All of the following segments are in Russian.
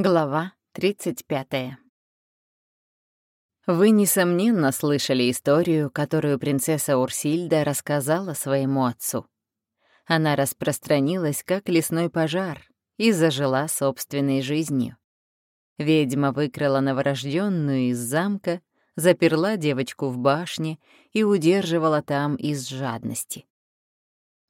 Глава 35. Вы, несомненно, слышали историю, которую принцесса Урсильда рассказала своему отцу. Она распространилась, как лесной пожар, и зажила собственной жизнью. Ведьма выкрала новорожденную из замка, заперла девочку в башне и удерживала там из жадности.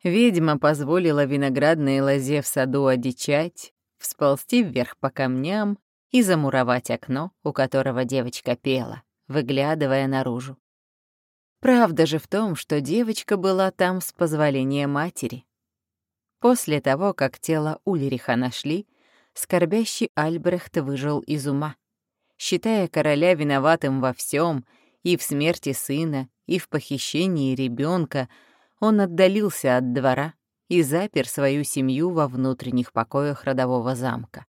Ведьма позволила виноградной лозе в саду одичать, всползти вверх по камням и замуровать окно, у которого девочка пела, выглядывая наружу. Правда же в том, что девочка была там с позволения матери. После того, как тело Ульриха нашли, скорбящий Альбрехт выжил из ума, считая короля виноватым во всем и в смерти сына, и в похищении ребенка, он отдалился от двора и запер свою семью во внутренних покоях родового замка.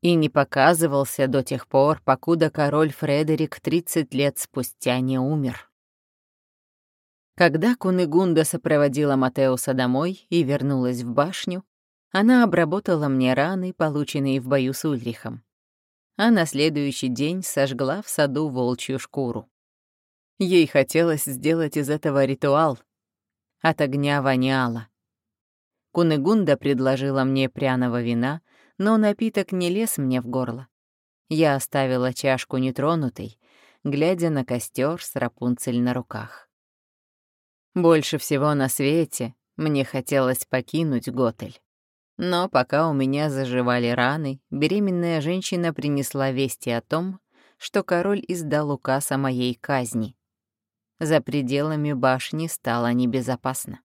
И не показывался до тех пор, покуда король Фредерик 30 лет спустя не умер. Когда Кунигунда сопроводила Матеуса домой и вернулась в башню, она обработала мне раны, полученные в бою с Ульрихом. А на следующий день сожгла в саду волчью шкуру. Ей хотелось сделать из этого ритуал. От огня воняло. Кунегунда предложила мне пряного вина, но напиток не лез мне в горло. Я оставила чашку нетронутой, глядя на костер с Рапунцель на руках. Больше всего на свете мне хотелось покинуть Готель. Но пока у меня заживали раны, беременная женщина принесла вести о том, что король издал указ о моей казни. За пределами башни стало небезопасно.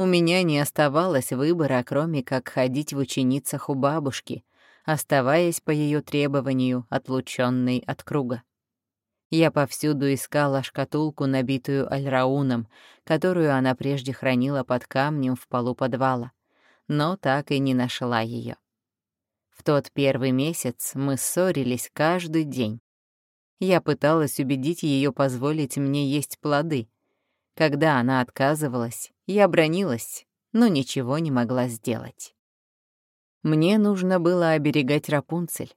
У меня не оставалось выбора, кроме как ходить в ученицах у бабушки, оставаясь по ее требованию отлученной от круга. Я повсюду искала шкатулку, набитую альрауном, которую она прежде хранила под камнем в полу подвала, но так и не нашла ее. В тот первый месяц мы ссорились каждый день. Я пыталась убедить ее позволить мне есть плоды. Когда она отказывалась, я бронилась, но ничего не могла сделать. Мне нужно было оберегать Рапунцель.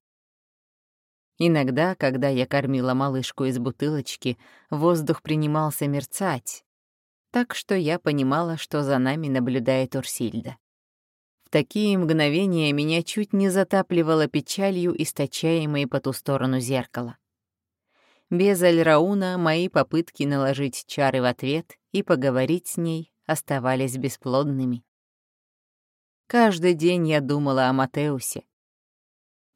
Иногда, когда я кормила малышку из бутылочки, воздух принимался мерцать, так что я понимала, что за нами наблюдает Урсильда. В такие мгновения меня чуть не затапливало печалью, источаемой по ту сторону зеркала. Без Альрауна мои попытки наложить чары в ответ и поговорить с ней оставались бесплодными. Каждый день я думала о Матеусе.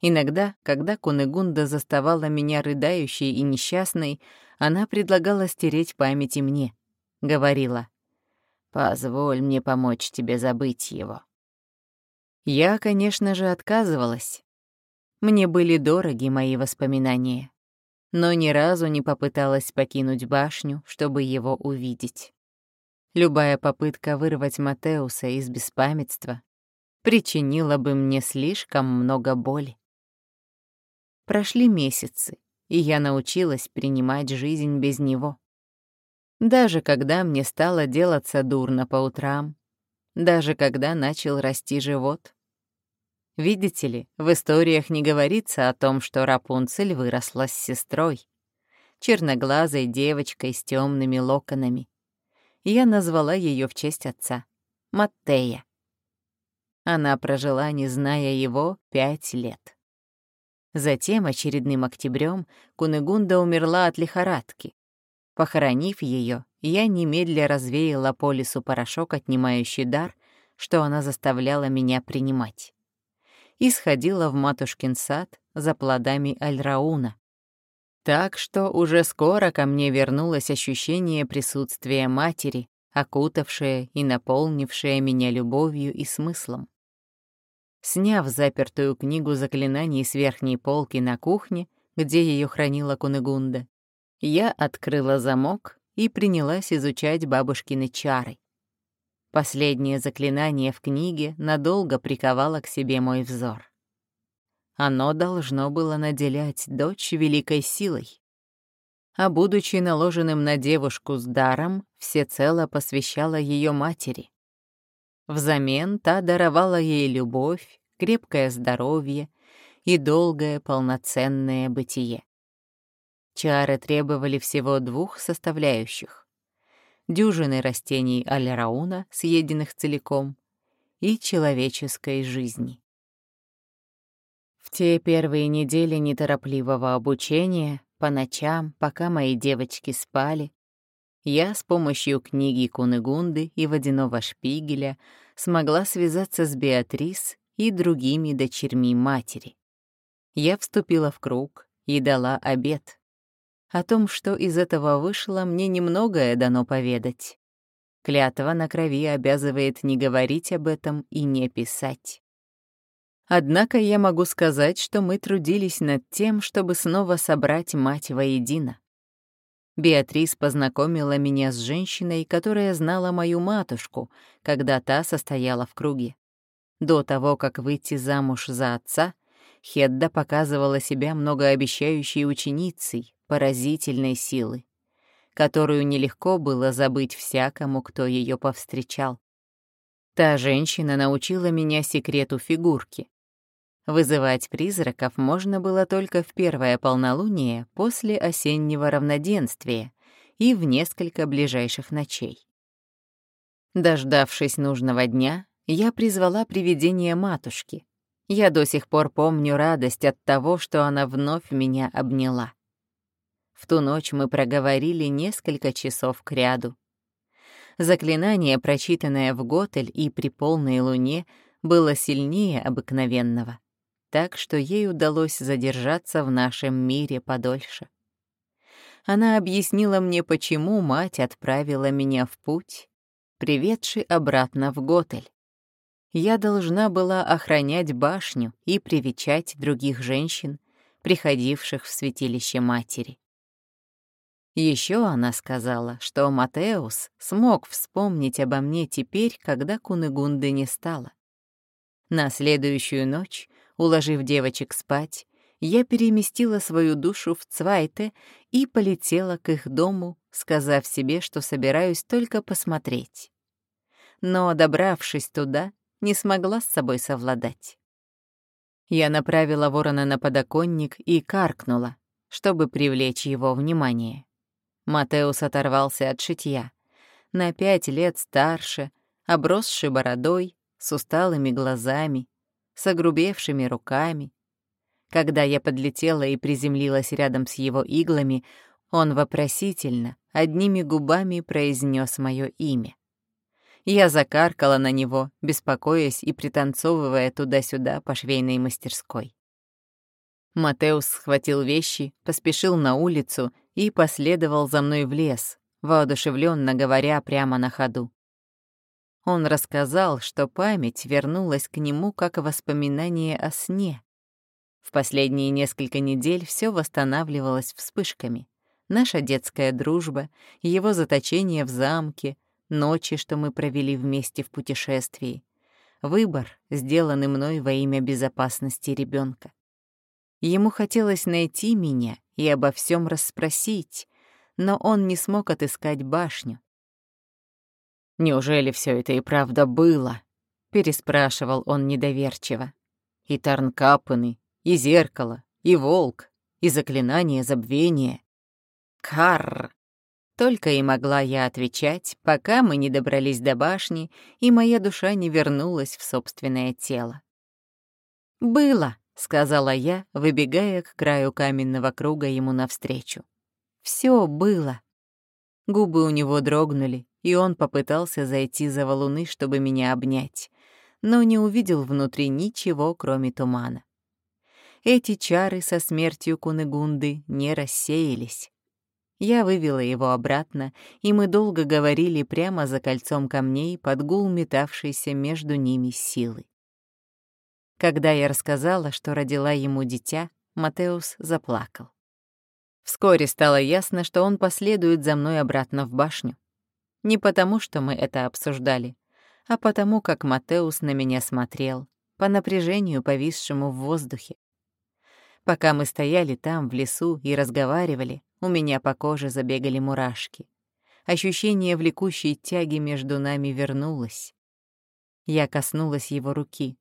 Иногда, когда Кунегунда заставала меня рыдающей и несчастной, она предлагала стереть память и мне. Говорила, «Позволь мне помочь тебе забыть его». Я, конечно же, отказывалась. Мне были дороги мои воспоминания, но ни разу не попыталась покинуть башню, чтобы его увидеть. Любая попытка вырвать Матеуса из беспамятства причинила бы мне слишком много боли. Прошли месяцы, и я научилась принимать жизнь без него. Даже когда мне стало делаться дурно по утрам, даже когда начал расти живот. Видите ли, в историях не говорится о том, что Рапунцель выросла с сестрой, черноглазой девочкой с темными локонами я назвала ее в честь отца — Маттея. Она прожила, не зная его, пять лет. Затем, очередным октябрем, Кунегунда умерла от лихорадки. Похоронив ее, я немедля развеяла по лесу порошок, отнимающий дар, что она заставляла меня принимать. И сходила в матушкин сад за плодами Альрауна, так что уже скоро ко мне вернулось ощущение присутствия матери, окутавшее и наполнившее меня любовью и смыслом. Сняв запертую книгу заклинаний с верхней полки на кухне, где ее хранила Кунегунда, я открыла замок и принялась изучать бабушкины чары. Последнее заклинание в книге надолго приковало к себе мой взор. Оно должно было наделять дочь великой силой. А будучи наложенным на девушку с даром, всецело посвящала ее матери. Взамен та даровала ей любовь, крепкое здоровье, и долгое полноценное бытие. Чары требовали всего двух составляющих — дюжины растений аль съеденных целиком, и человеческой жизни. В те первые недели неторопливого обучения, по ночам, пока мои девочки спали, я с помощью книги Кунегунды и водяного шпигеля смогла связаться с Беатрис и другими дочерьми матери. Я вступила в круг и дала обет. О том, что из этого вышло, мне немногое дано поведать. Клятва на крови обязывает не говорить об этом и не писать. Однако я могу сказать, что мы трудились над тем, чтобы снова собрать мать воедино. Беатрис познакомила меня с женщиной, которая знала мою матушку, когда та состояла в круге. До того, как выйти замуж за отца, Хедда показывала себя многообещающей ученицей, поразительной силы, которую нелегко было забыть всякому, кто ее повстречал. Та женщина научила меня секрету фигурки, Вызывать призраков можно было только в первое полнолуние после осеннего равноденствия и в несколько ближайших ночей. Дождавшись нужного дня, я призвала привидение матушки. Я до сих пор помню радость от того, что она вновь меня обняла. В ту ночь мы проговорили несколько часов кряду. Заклинание, прочитанное в Готель и при полной луне, было сильнее обыкновенного так что ей удалось задержаться в нашем мире подольше. Она объяснила мне, почему мать отправила меня в путь, приведший обратно в Готель. Я должна была охранять башню и привечать других женщин, приходивших в святилище матери. Еще она сказала, что Матеус смог вспомнить обо мне теперь, когда Кунегунды не стало. На следующую ночь Уложив девочек спать, я переместила свою душу в Цвайте и полетела к их дому, сказав себе, что собираюсь только посмотреть. Но, добравшись туда, не смогла с собой совладать. Я направила ворона на подоконник и каркнула, чтобы привлечь его внимание. Матеус оторвался от шитья. На пять лет старше, обросший бородой, с усталыми глазами, с огрубевшими руками. Когда я подлетела и приземлилась рядом с его иглами, он вопросительно, одними губами произнес мое имя. Я закаркала на него, беспокоясь и пританцовывая туда-сюда по швейной мастерской. Матеус схватил вещи, поспешил на улицу и последовал за мной в лес, воодушевленно говоря прямо на ходу. Он рассказал, что память вернулась к нему как воспоминание о сне. В последние несколько недель все восстанавливалось вспышками. Наша детская дружба, его заточение в замке, ночи, что мы провели вместе в путешествии. Выбор, сделанный мной во имя безопасности ребенка. Ему хотелось найти меня и обо всем расспросить, но он не смог отыскать башню, «Неужели все это и правда было?» — переспрашивал он недоверчиво. «И Тарнкапаны, и зеркало, и волк, и заклинание забвения. Карр!» Только и могла я отвечать, пока мы не добрались до башни, и моя душа не вернулась в собственное тело. «Было», — сказала я, выбегая к краю каменного круга ему навстречу. Все было». Губы у него дрогнули, и он попытался зайти за валуны, чтобы меня обнять, но не увидел внутри ничего, кроме тумана. Эти чары со смертью Кунегунды не рассеялись. Я вывела его обратно, и мы долго говорили прямо за кольцом камней под гул метавшейся между ними силы. Когда я рассказала, что родила ему дитя, Матеус заплакал. Вскоре стало ясно, что он последует за мной обратно в башню. Не потому, что мы это обсуждали, а потому, как Матеус на меня смотрел, по напряжению, повисшему в воздухе. Пока мы стояли там, в лесу, и разговаривали, у меня по коже забегали мурашки. Ощущение влекущей тяги между нами вернулось. Я коснулась его руки.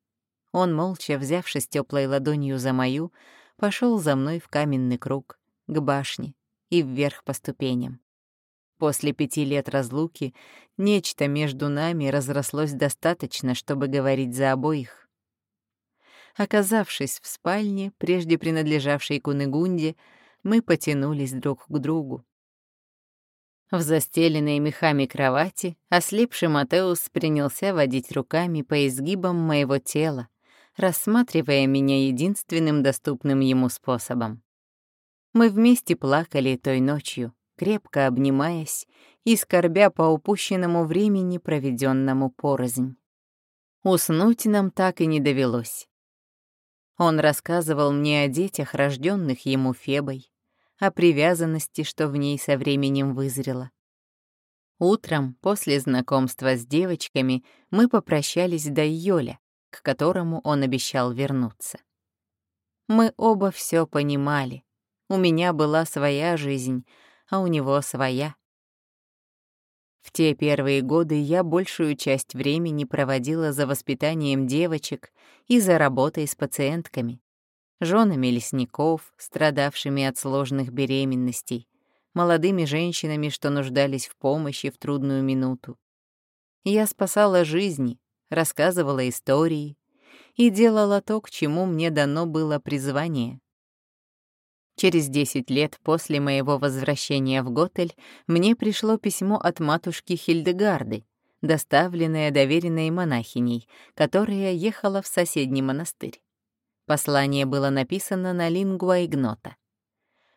Он, молча взявшись теплой ладонью за мою, пошел за мной в каменный круг, к башне и вверх по ступеням. После пяти лет разлуки нечто между нами разрослось достаточно, чтобы говорить за обоих. Оказавшись в спальне, прежде принадлежавшей Кунегунде, мы потянулись друг к другу. В застеленной мехами кровати ослепший Матеус принялся водить руками по изгибам моего тела, рассматривая меня единственным доступным ему способом. Мы вместе плакали той ночью, крепко обнимаясь и скорбя по упущенному времени, проведенному порознь. Уснуть нам так и не довелось. Он рассказывал мне о детях, рожденных ему Фебой, о привязанности, что в ней со временем вызрела. Утром, после знакомства с девочками, мы попрощались до Йоля, к которому он обещал вернуться. Мы оба все понимали. У меня была своя жизнь, а у него своя. В те первые годы я большую часть времени проводила за воспитанием девочек и за работой с пациентками, женами лесников, страдавшими от сложных беременностей, молодыми женщинами, что нуждались в помощи в трудную минуту. Я спасала жизни, рассказывала истории и делала то, к чему мне дано было призвание. Через 10 лет после моего возвращения в Готель мне пришло письмо от матушки Хильдегарды, доставленное доверенной монахиней, которая ехала в соседний монастырь. Послание было написано на лингуа игнота.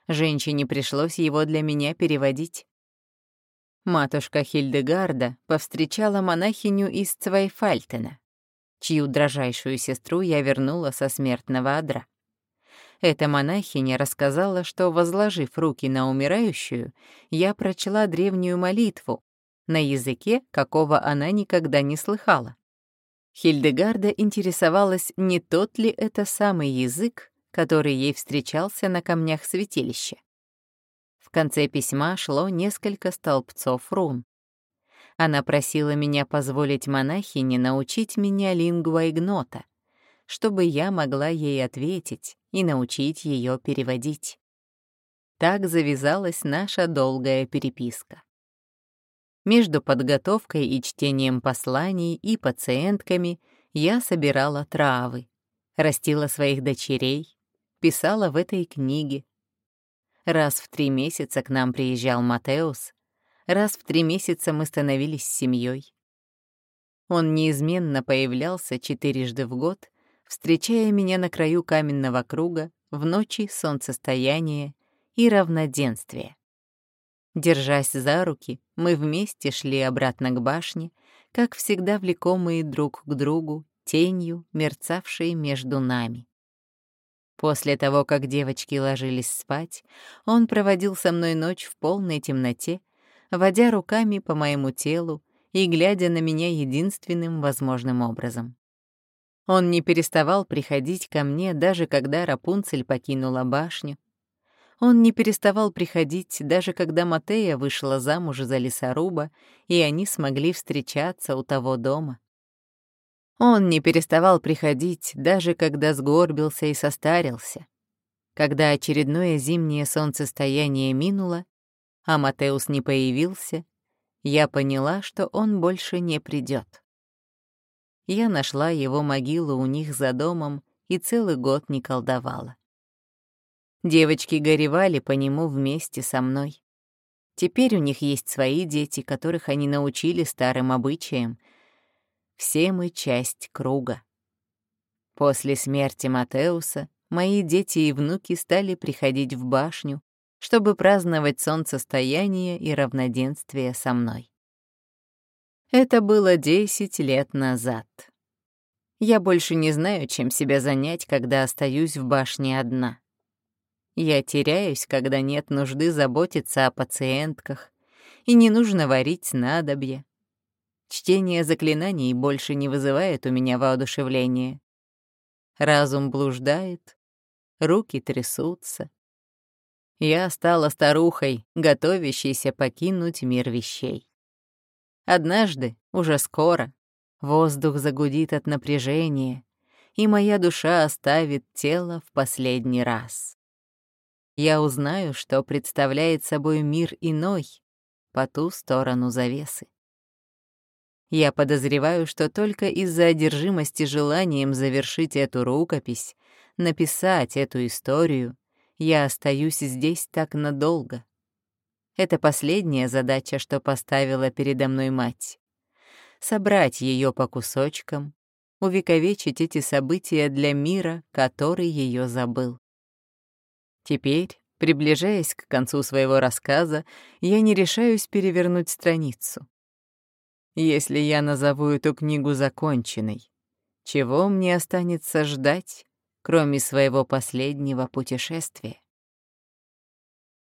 Женщине пришлось его для меня переводить. Матушка Хильдегарда повстречала монахиню из Цвайфальтена, чью дрожайшую сестру я вернула со смертного одра. Эта монахиня рассказала, что, возложив руки на умирающую, я прочла древнюю молитву на языке, какого она никогда не слыхала. Хильдегарда интересовалась, не тот ли это самый язык, который ей встречался на камнях святилища. В конце письма шло несколько столбцов рун. Она просила меня позволить монахине научить меня лингва игнота, чтобы я могла ей ответить и научить ее переводить. Так завязалась наша долгая переписка. Между подготовкой и чтением посланий и пациентками я собирала травы, растила своих дочерей, писала в этой книге. Раз в три месяца к нам приезжал Матеус, раз в три месяца мы становились семьей. Он неизменно появлялся четырежды в год встречая меня на краю каменного круга в ночи солнцестояния и равноденствия. Держась за руки, мы вместе шли обратно к башне, как всегда влекомые друг к другу, тенью, мерцавшей между нами. После того, как девочки ложились спать, он проводил со мной ночь в полной темноте, водя руками по моему телу и глядя на меня единственным возможным образом. Он не переставал приходить ко мне, даже когда Рапунцель покинула башню. Он не переставал приходить, даже когда Матея вышла замуж за лесоруба, и они смогли встречаться у того дома. Он не переставал приходить, даже когда сгорбился и состарился. Когда очередное зимнее солнцестояние минуло, а Матеус не появился, я поняла, что он больше не придет я нашла его могилу у них за домом и целый год не колдовала. Девочки горевали по нему вместе со мной. Теперь у них есть свои дети, которых они научили старым обычаям. Все мы часть круга. После смерти Матеуса мои дети и внуки стали приходить в башню, чтобы праздновать солнцестояние и равноденствие со мной. Это было десять лет назад. Я больше не знаю, чем себя занять, когда остаюсь в башне одна. Я теряюсь, когда нет нужды заботиться о пациентках, и не нужно варить снадобья. Чтение заклинаний больше не вызывает у меня воодушевления. Разум блуждает, руки трясутся. Я стала старухой, готовящейся покинуть мир вещей. Однажды, уже скоро, воздух загудит от напряжения, и моя душа оставит тело в последний раз. Я узнаю, что представляет собой мир иной, по ту сторону завесы. Я подозреваю, что только из-за одержимости желанием завершить эту рукопись, написать эту историю, я остаюсь здесь так надолго. Это последняя задача, что поставила передо мной мать. Собрать ее по кусочкам, увековечить эти события для мира, который ее забыл. Теперь, приближаясь к концу своего рассказа, я не решаюсь перевернуть страницу. Если я назову эту книгу законченной, чего мне останется ждать, кроме своего последнего путешествия?